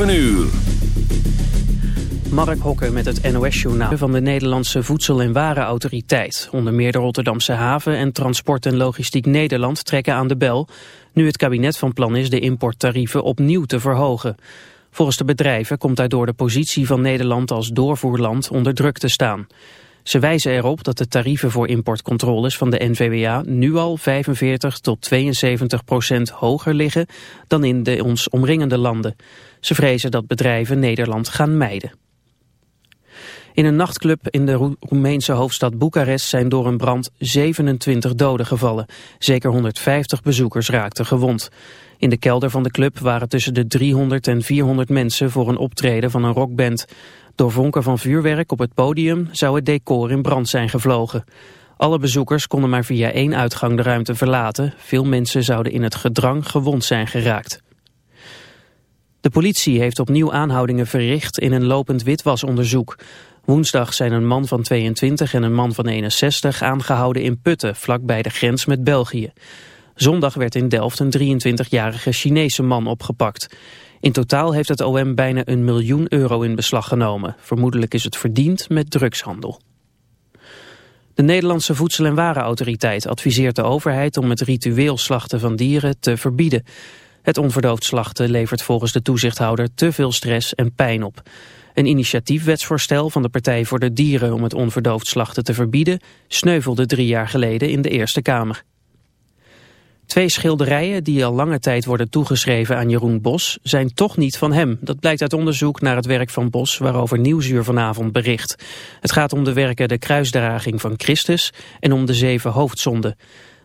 7 uur. Mark Hokker met het NOS-journaal van de Nederlandse Voedsel- en Warenautoriteit. Onder meer de Rotterdamse haven en Transport en Logistiek Nederland trekken aan de bel... nu het kabinet van plan is de importtarieven opnieuw te verhogen. Volgens de bedrijven komt daardoor de positie van Nederland als doorvoerland onder druk te staan. Ze wijzen erop dat de tarieven voor importcontroles van de NVWA nu al 45 tot 72 procent hoger liggen dan in de ons omringende landen. Ze vrezen dat bedrijven Nederland gaan mijden. In een nachtclub in de Roemeense hoofdstad Boekarest zijn door een brand 27 doden gevallen. Zeker 150 bezoekers raakten gewond. In de kelder van de club waren tussen de 300 en 400 mensen voor een optreden van een rockband. Door vonken van vuurwerk op het podium zou het decor in brand zijn gevlogen. Alle bezoekers konden maar via één uitgang de ruimte verlaten. Veel mensen zouden in het gedrang gewond zijn geraakt. De politie heeft opnieuw aanhoudingen verricht in een lopend witwasonderzoek. Woensdag zijn een man van 22 en een man van 61 aangehouden in Putten, vlakbij de grens met België. Zondag werd in Delft een 23-jarige Chinese man opgepakt. In totaal heeft het OM bijna een miljoen euro in beslag genomen. Vermoedelijk is het verdiend met drugshandel. De Nederlandse Voedsel- en Warenautoriteit adviseert de overheid om het ritueel slachten van dieren te verbieden. Het onverdoofd slachten levert volgens de toezichthouder te veel stress en pijn op. Een initiatiefwetsvoorstel van de Partij voor de Dieren om het onverdoofd slachten te verbieden sneuvelde drie jaar geleden in de Eerste Kamer. Twee schilderijen die al lange tijd worden toegeschreven aan Jeroen Bos zijn toch niet van hem. Dat blijkt uit onderzoek naar het werk van Bos waarover Nieuwsuur vanavond bericht. Het gaat om de werken De Kruisdraging van Christus en om de Zeven Hoofdzonden.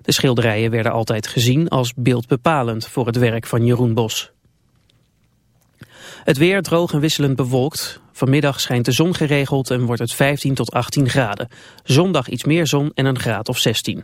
De schilderijen werden altijd gezien als beeldbepalend voor het werk van Jeroen Bos. Het weer droog en wisselend bewolkt. Vanmiddag schijnt de zon geregeld en wordt het 15 tot 18 graden. Zondag iets meer zon en een graad of 16.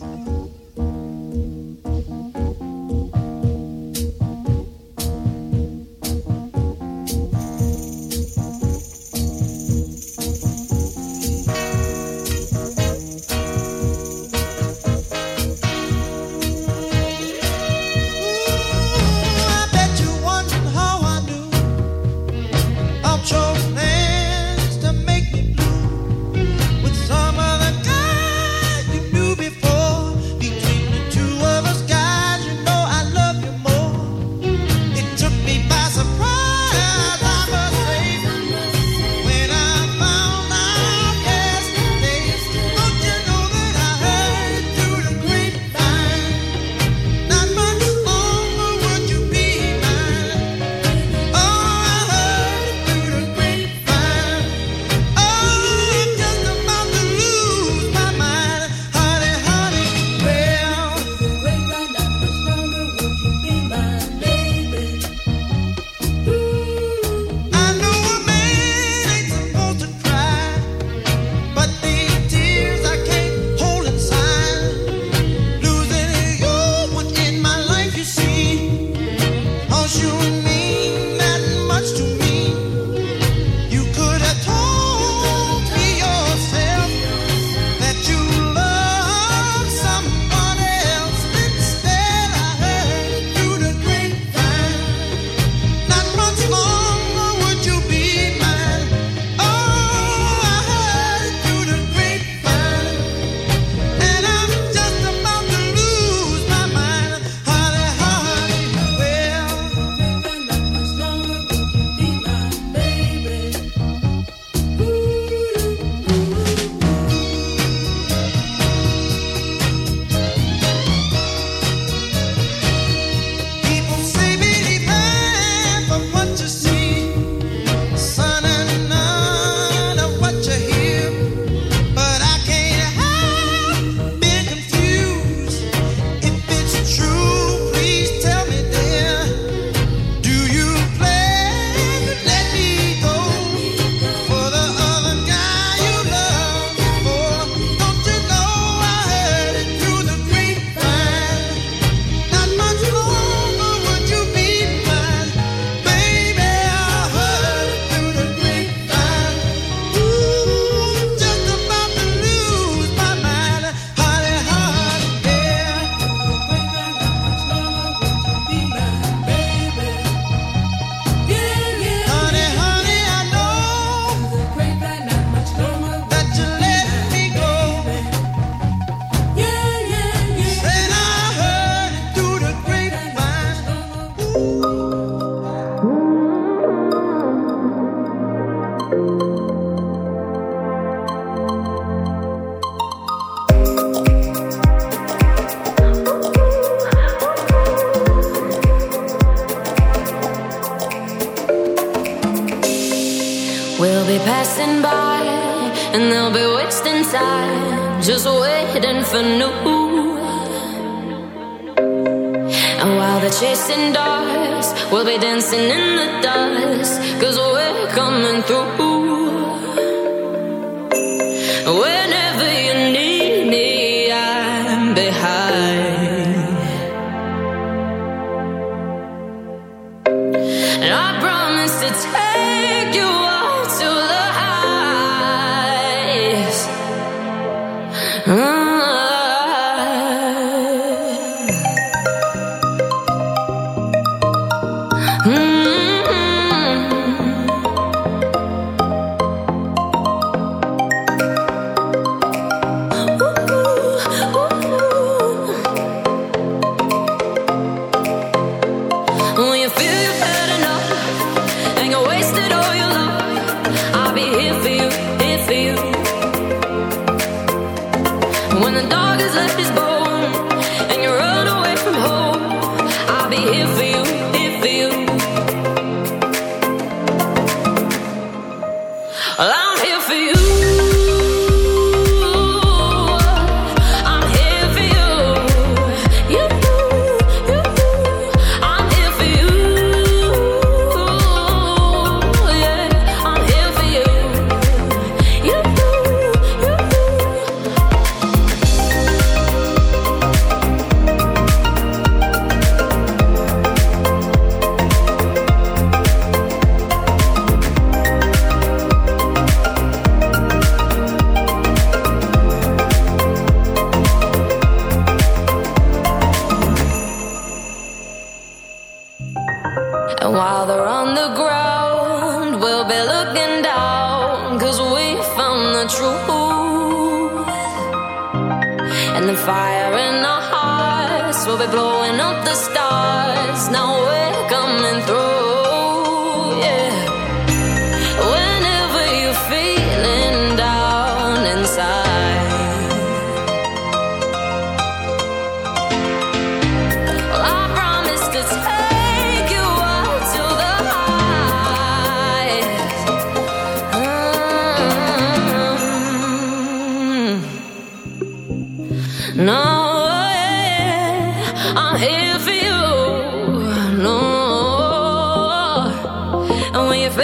Mm.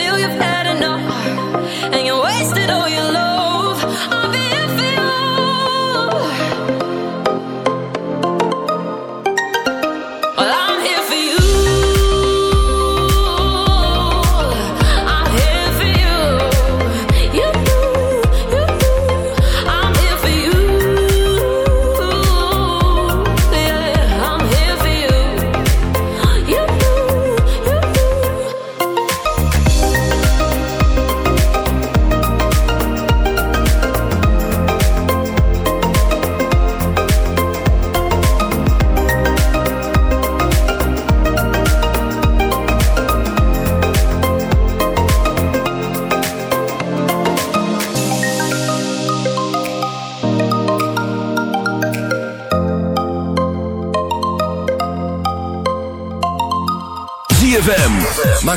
feel you've had enough, and you wasted all your love.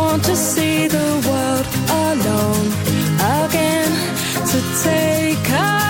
Want to see the world alone again. To take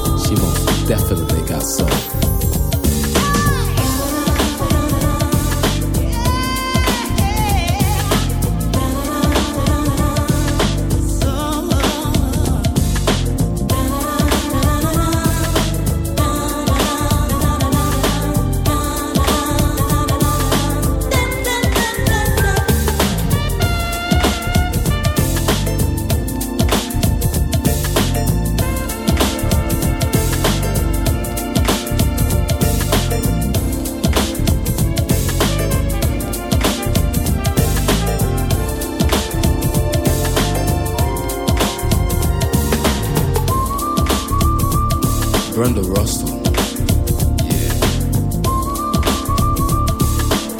She most definitely got soul.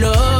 love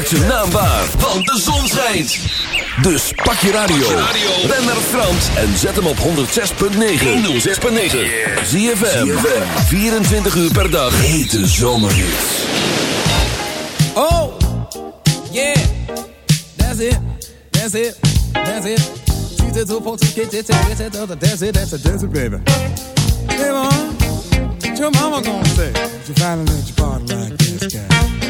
Maak zijn naam waar, want de zon schijnt. Dus pak je radio. Ben naar Frans en zet hem op 106.9. 106.9. ZFM. 24 uur per dag. Hete zomerhits. Oh, yeah, that's it, that's it, that's it. Choose it to folks, get it, get it, that's it, that's it, that's it, baby. Hey, mom, what your mama gonna say? If you finally let your body like this guy.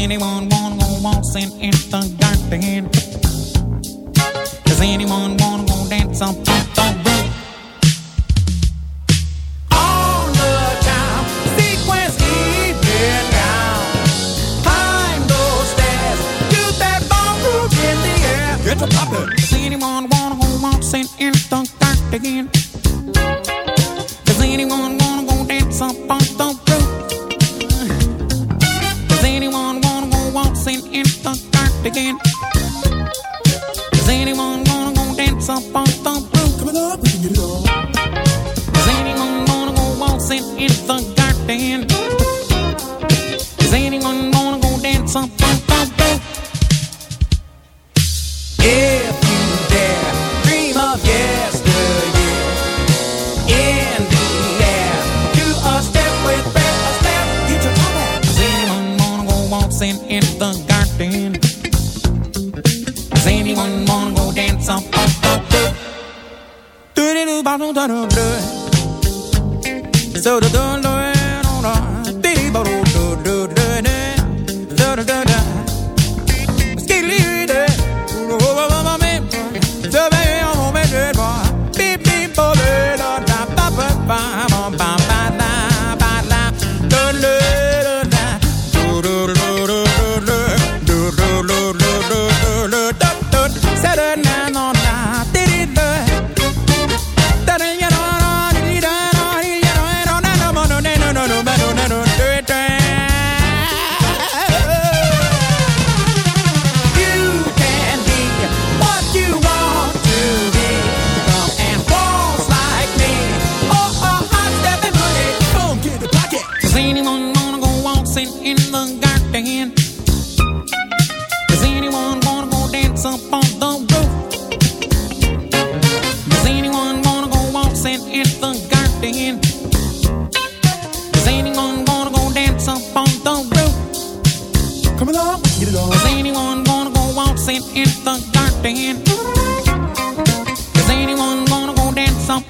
Anyone wanna go waltzing in the garden? Does anyone wanna go dance up on the roof? The time, sequence even down. Climb those stairs, do that ballroom in the air. Get. Does anyone wanna go waltzing in the garden? again. Come along, get it on. Does anyone wanna go waltzing in the garden? Does anyone wanna go dance up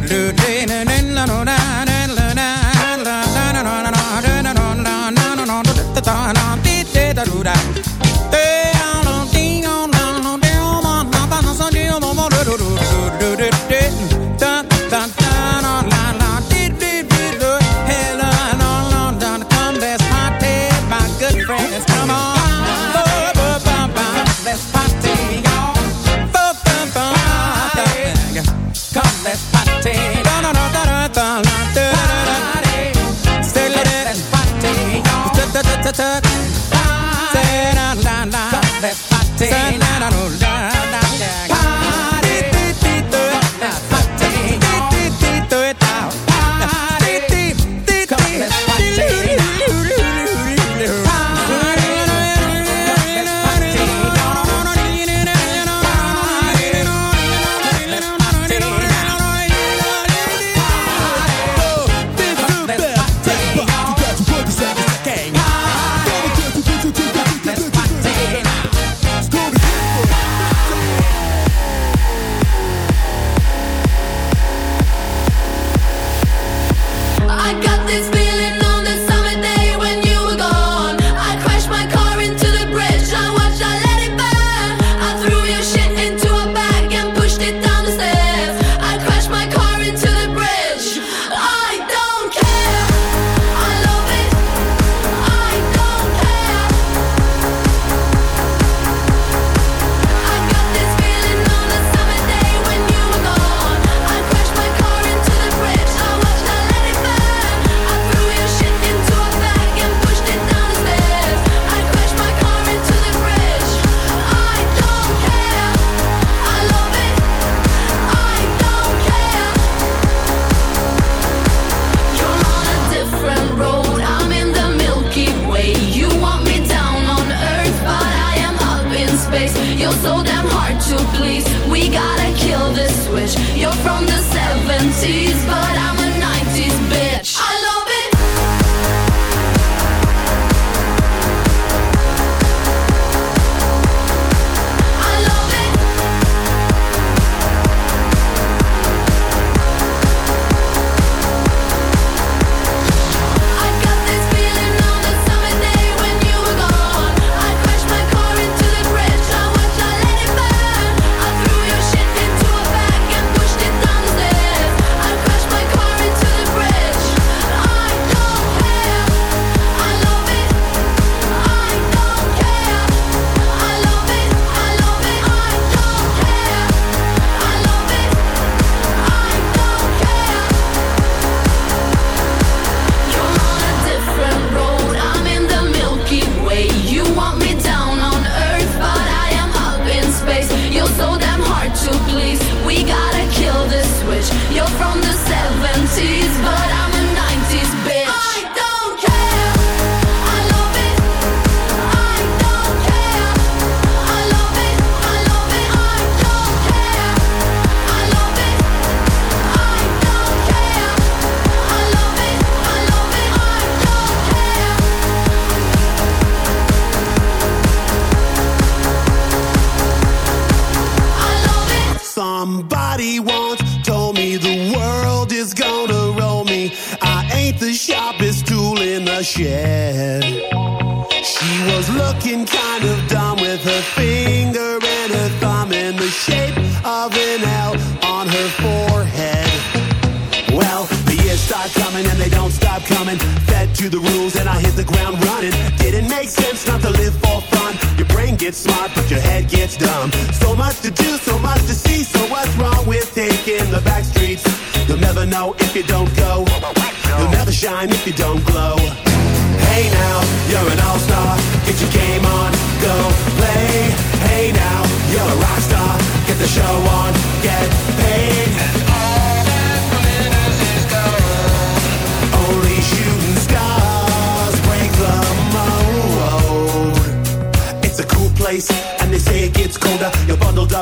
do do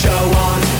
show on.